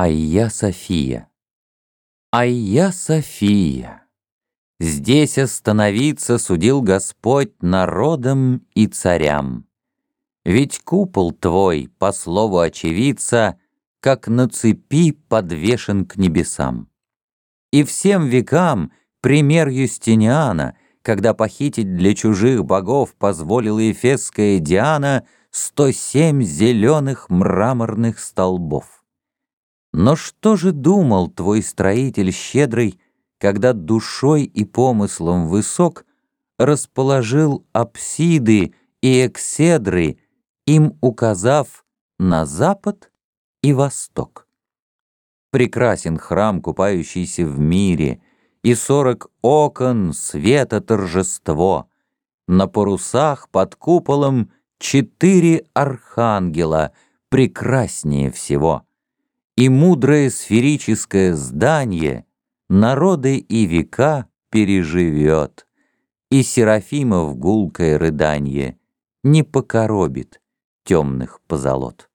Айя София Айя София Здесь остановиться судил Господь народам и царям. Ведь купол твой, по слову очевидца, Как на цепи подвешен к небесам. И всем векам пример Юстиниана, Когда похитить для чужих богов Позволила Ефесская Диана Сто семь зеленых мраморных столбов. Но что же думал твой строитель щедрый, Когда душой и помыслом высок Расположил апсиды и экседры, Им указав на запад и восток? Прекрасен храм, купающийся в мире, И сорок окон света торжество. На парусах под куполом Четыре архангела, прекраснее всего и мудрое сферическое здание народы и века переживет, и Серафимов гулкое рыданье не покоробит темных позолот.